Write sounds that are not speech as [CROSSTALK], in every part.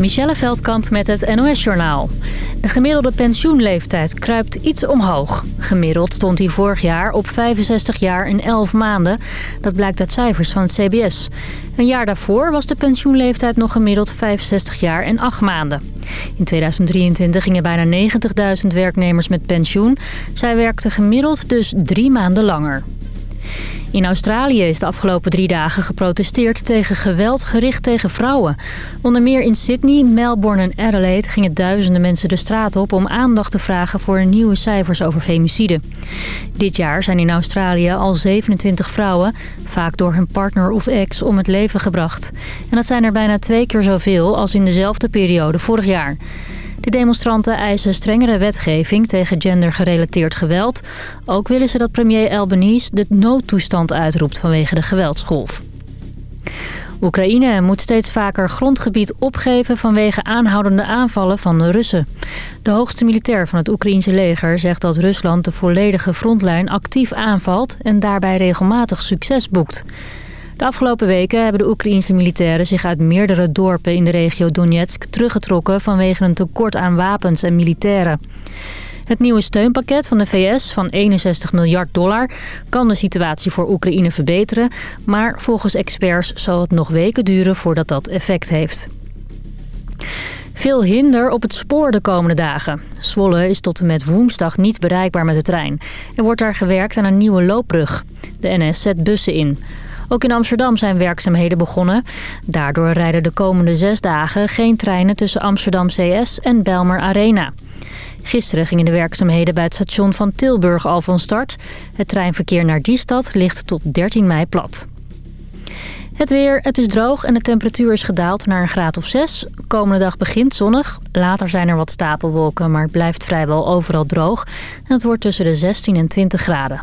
Michelle Veldkamp met het NOS-journaal. De gemiddelde pensioenleeftijd kruipt iets omhoog. Gemiddeld stond hij vorig jaar op 65 jaar en 11 maanden. Dat blijkt uit cijfers van het CBS. Een jaar daarvoor was de pensioenleeftijd nog gemiddeld 65 jaar en 8 maanden. In 2023 gingen bijna 90.000 werknemers met pensioen. Zij werkten gemiddeld dus drie maanden langer. In Australië is de afgelopen drie dagen geprotesteerd tegen geweld gericht tegen vrouwen. Onder meer in Sydney, Melbourne en Adelaide gingen duizenden mensen de straat op... om aandacht te vragen voor nieuwe cijfers over femicide. Dit jaar zijn in Australië al 27 vrouwen, vaak door hun partner of ex, om het leven gebracht. En dat zijn er bijna twee keer zoveel als in dezelfde periode vorig jaar. De demonstranten eisen strengere wetgeving tegen gendergerelateerd geweld. Ook willen ze dat premier Albanese de noodtoestand uitroept vanwege de geweldsgolf. Oekraïne moet steeds vaker grondgebied opgeven vanwege aanhoudende aanvallen van de Russen. De hoogste militair van het Oekraïense leger zegt dat Rusland de volledige frontlijn actief aanvalt en daarbij regelmatig succes boekt. De afgelopen weken hebben de Oekraïense militairen zich uit meerdere dorpen in de regio Donetsk teruggetrokken vanwege een tekort aan wapens en militairen. Het nieuwe steunpakket van de VS van 61 miljard dollar kan de situatie voor Oekraïne verbeteren. Maar volgens experts zal het nog weken duren voordat dat effect heeft. Veel hinder op het spoor de komende dagen. Zwolle is tot en met woensdag niet bereikbaar met de trein. Er wordt daar gewerkt aan een nieuwe loopbrug. De NS zet bussen in. Ook in Amsterdam zijn werkzaamheden begonnen. Daardoor rijden de komende zes dagen geen treinen tussen Amsterdam CS en Belmer Arena. Gisteren gingen de werkzaamheden bij het station van Tilburg al van start. Het treinverkeer naar die stad ligt tot 13 mei plat. Het weer, het is droog en de temperatuur is gedaald naar een graad of 6. Komende dag begint zonnig. Later zijn er wat stapelwolken, maar het blijft vrijwel overal droog. En het wordt tussen de 16 en 20 graden.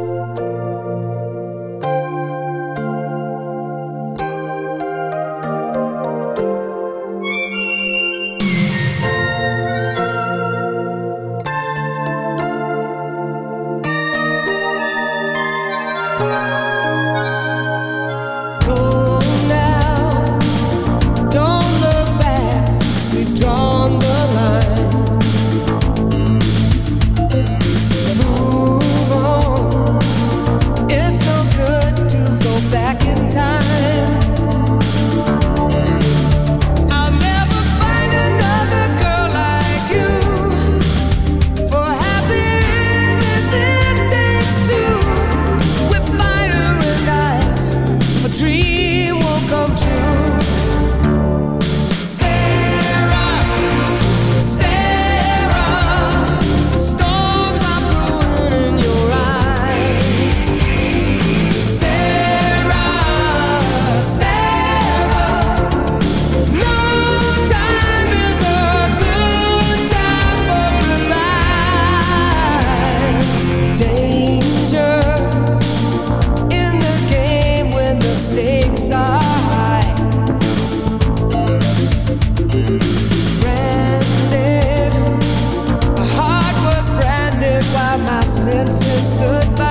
princess stood by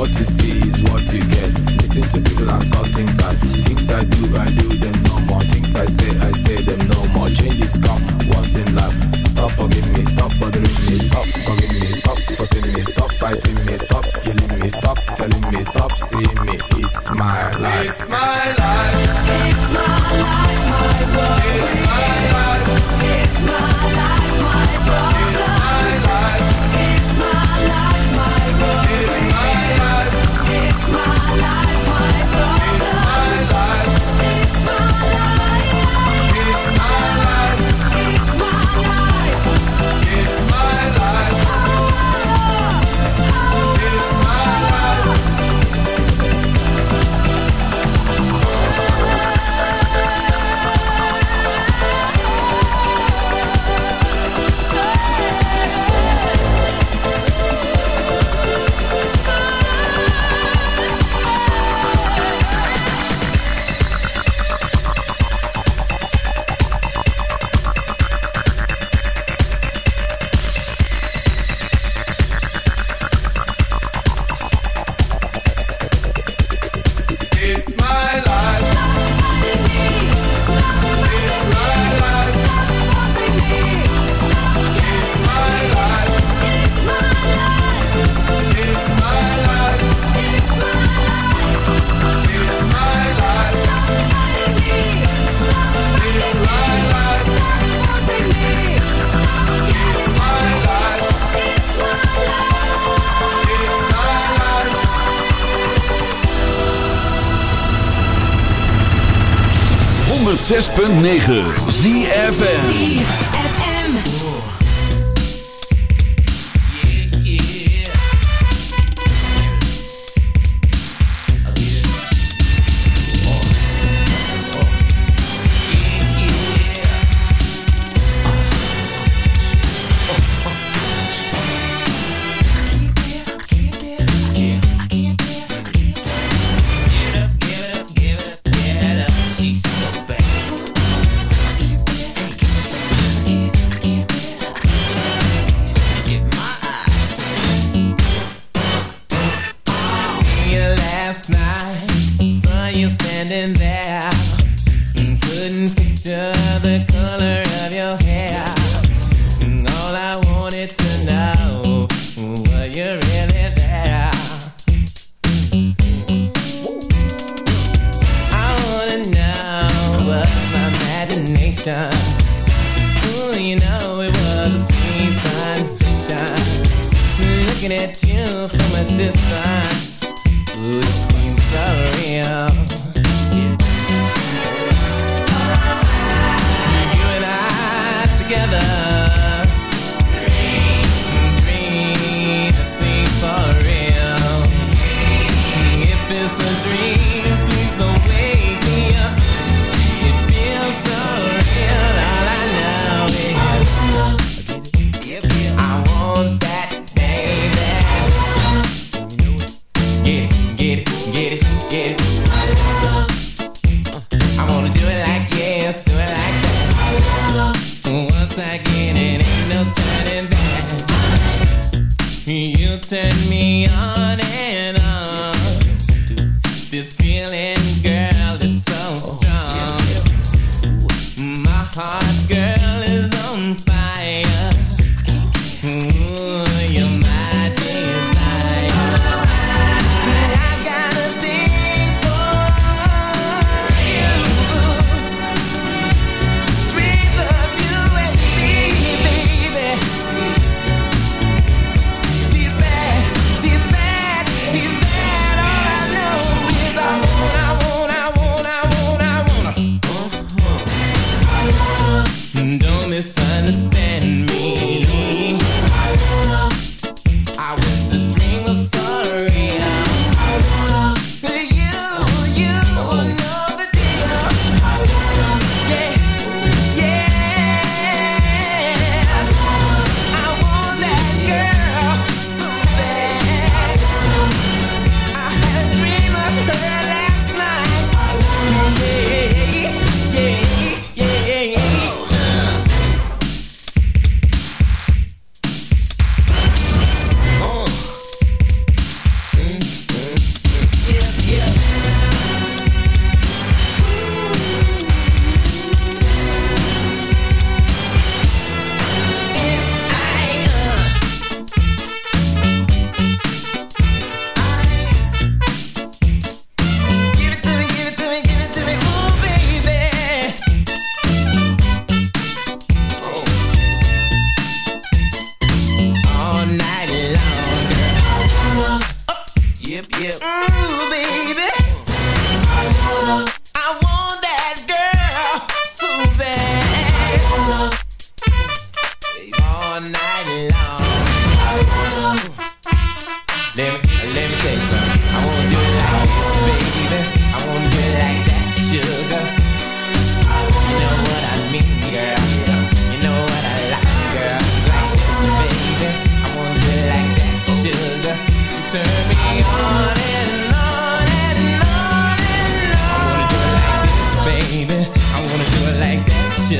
What you see is what you get. Listen to people and saw things I things I do, I do them no more. Things I say, I say them no more. Changes come once in life. .9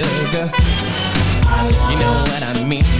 sugar. You know what I mean.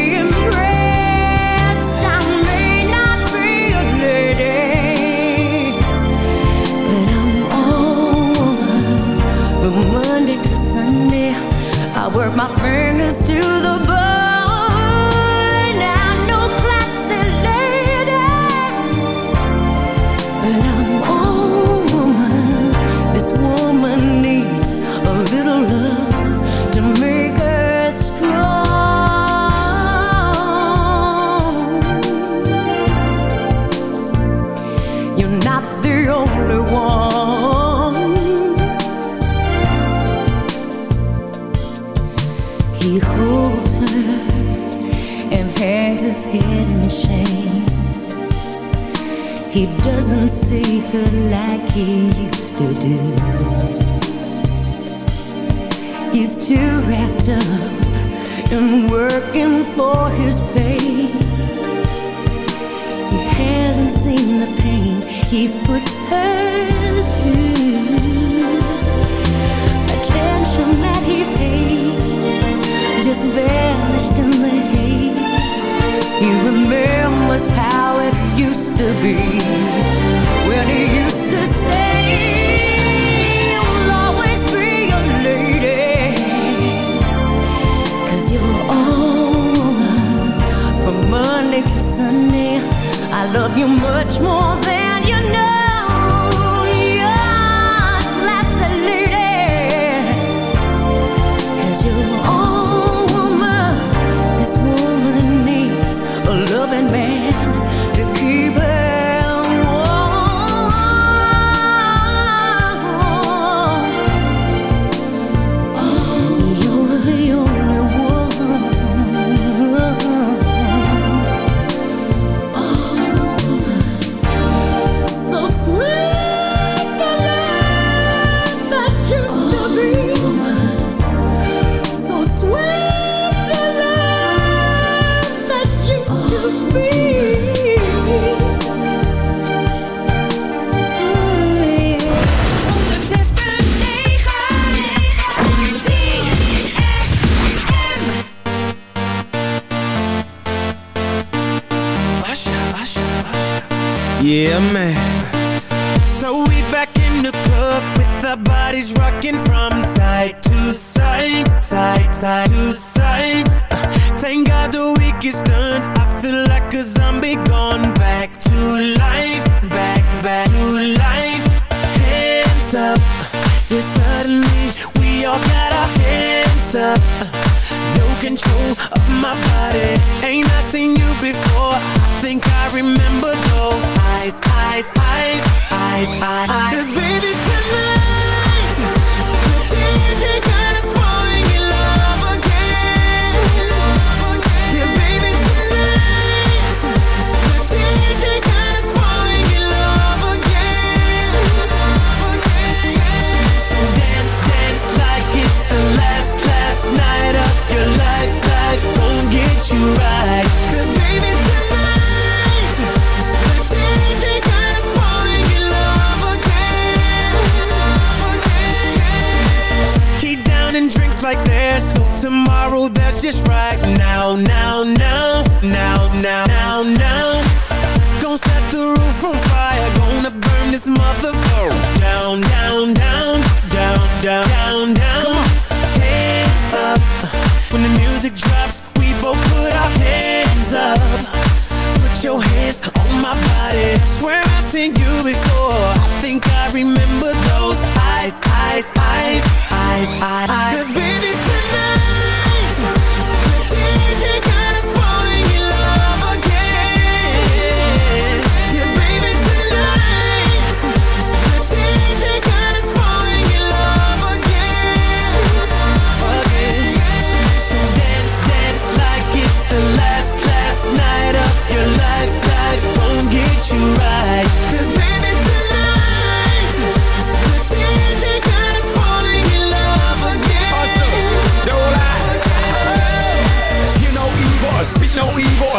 Down, down, Gonna set the roof on fire Gonna burn this motherfucker Down, down, down, down, down, down, down. Hands up. When the music drops We both put our hands up. Put your hands on my body. Swear I've seen you before. I think I remember those Eyes, eyes, eyes, eyes, eyes, eyes. Cause baby tonight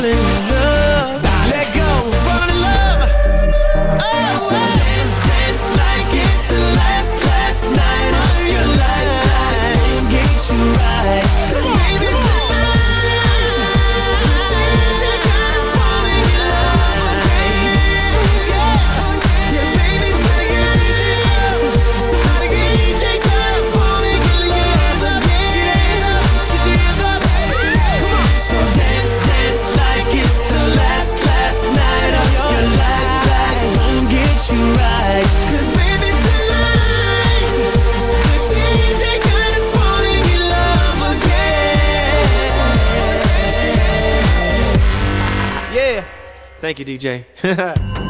falling love Thank you, DJ. [LAUGHS]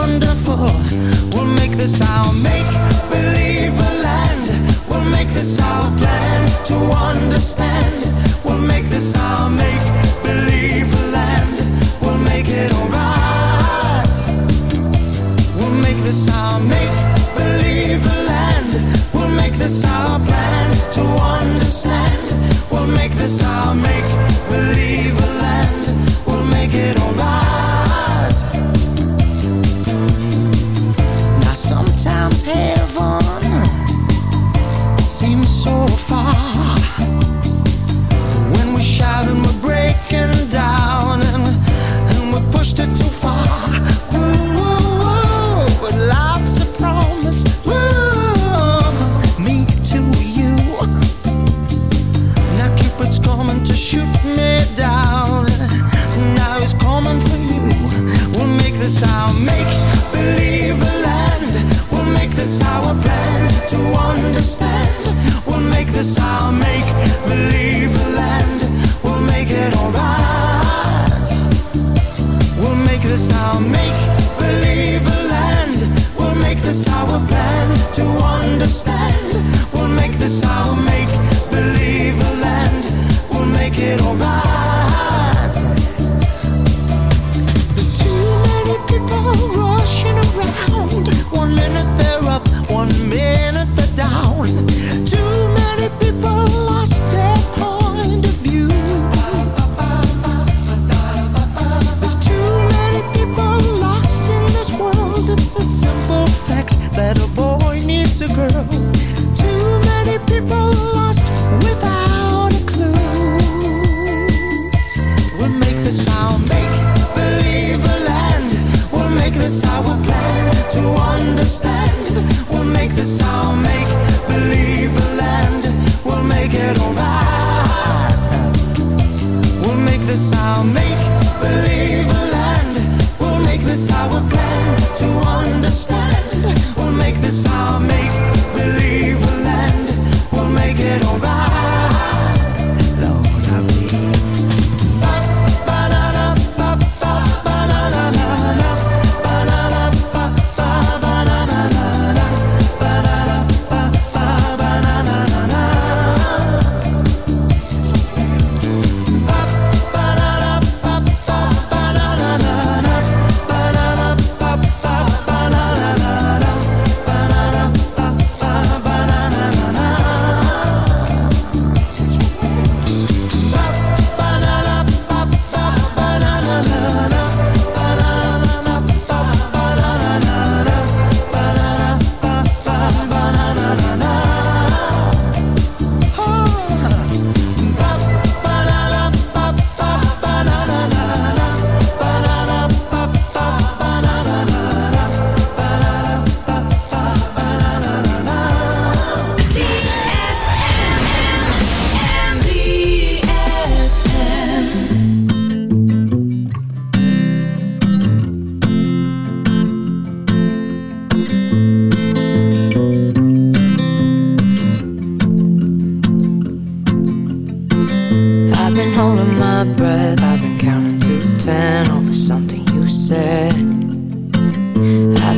wonderful. We'll make this our make believe land. We'll make this our plan to understand. We'll make this our make believe land. We'll make it alright. We'll make this our make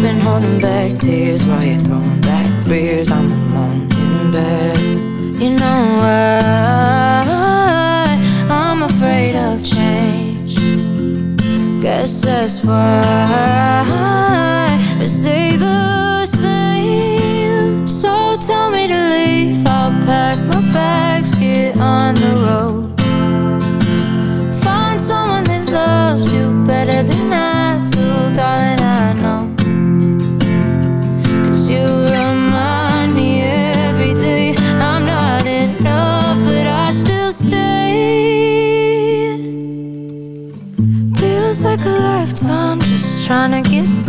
I've been holding back tears while you're throwing back beers. I'm alone in bed. You know why I'm afraid of change. Guess that's why we stay the same. So tell me to leave. I'll pack my bags, get on the road. Find someone that loves you better than I do, darling.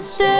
Still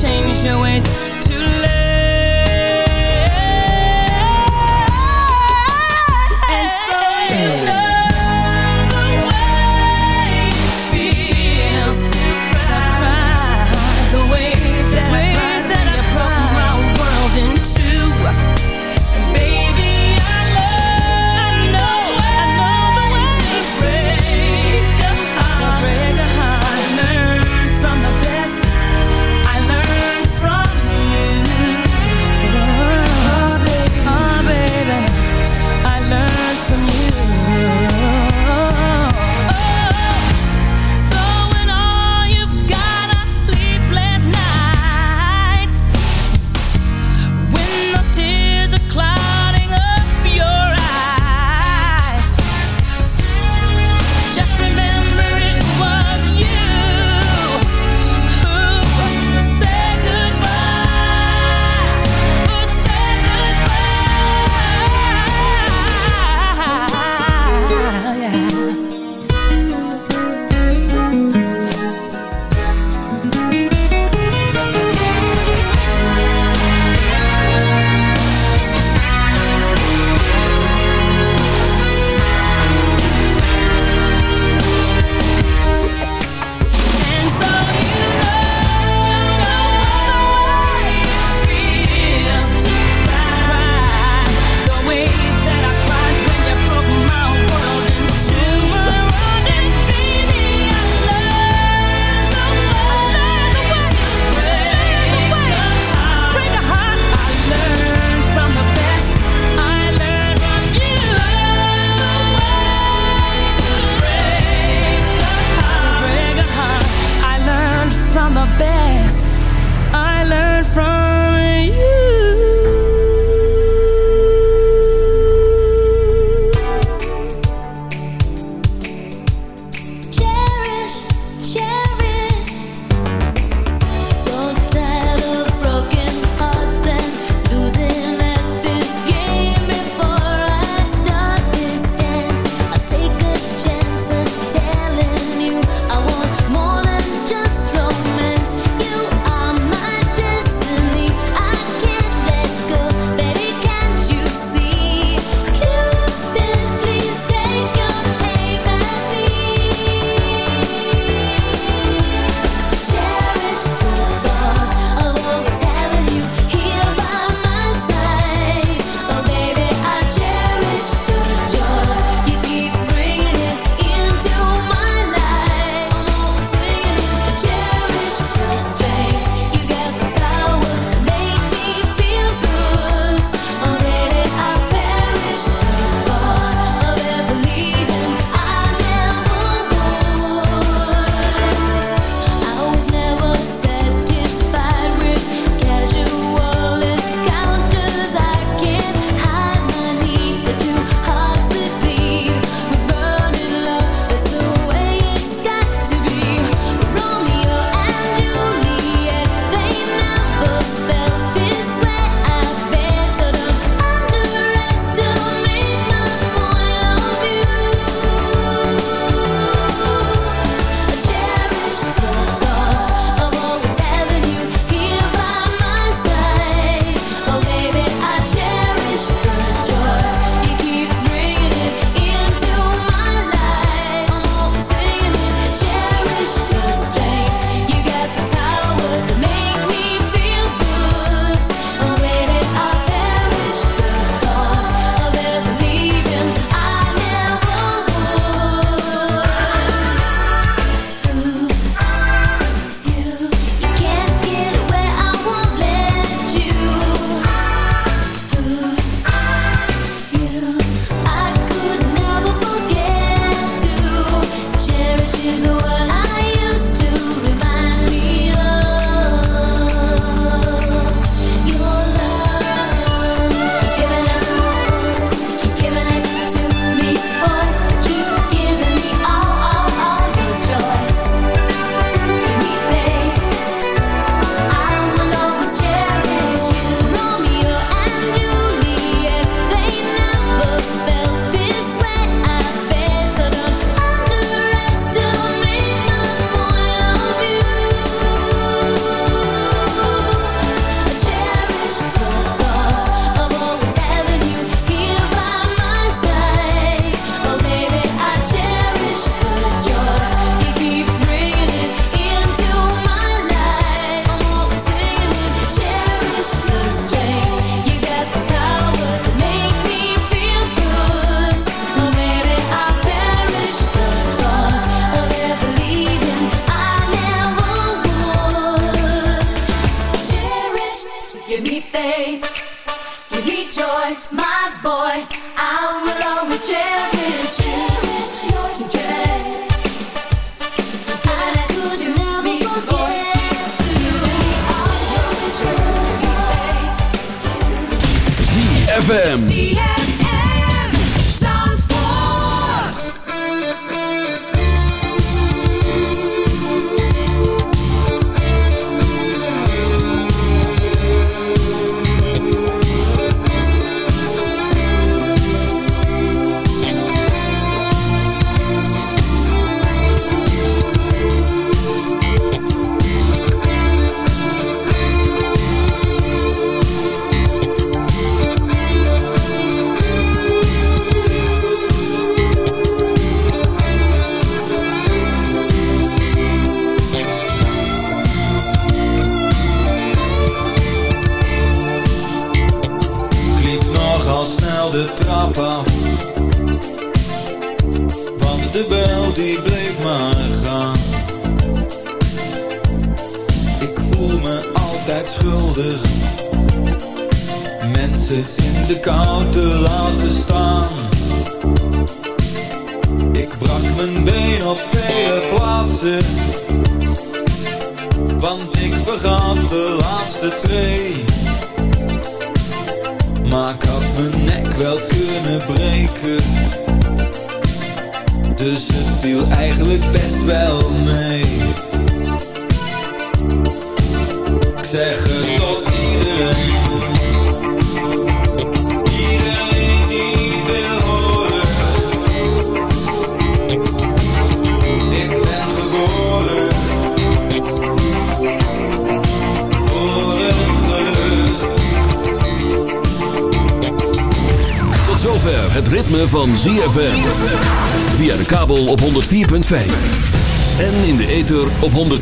change your ways.